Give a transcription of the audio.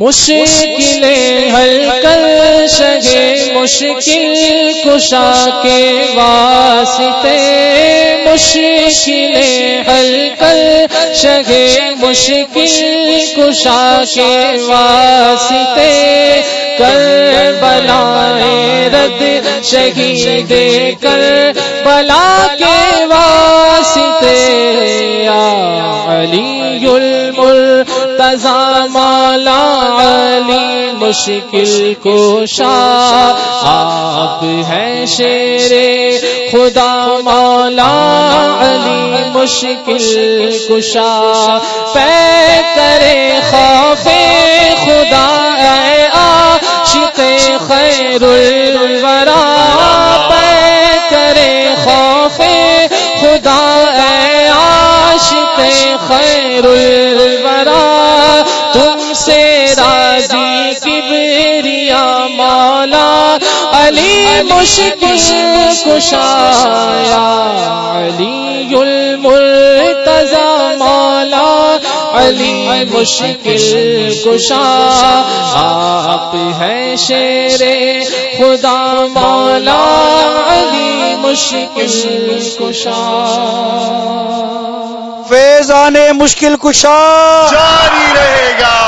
مشکل حل کر شگے مشکل کشا کے واسطے مشکل حل کر شگے مشکل کشا کے واسطے کر بلائے رد شہید کر بلا کے واسطے علی مالا علی مشکل کو آپ ہے شیر خدا مولا علی مشکل کشا پہ کرے خوف خدا اے عاشق خیر الورا پہ کرے خوف خدا اے عاشق خیر الورا سے راضی کبریا مولا علی مشکل کشایا علی المرتضی مولا علی مشکل کشا آپ ہے شیر خدا مولا علی مشکل کشا۔ فیضان مشکل کشا۔ جاری رہے گا۔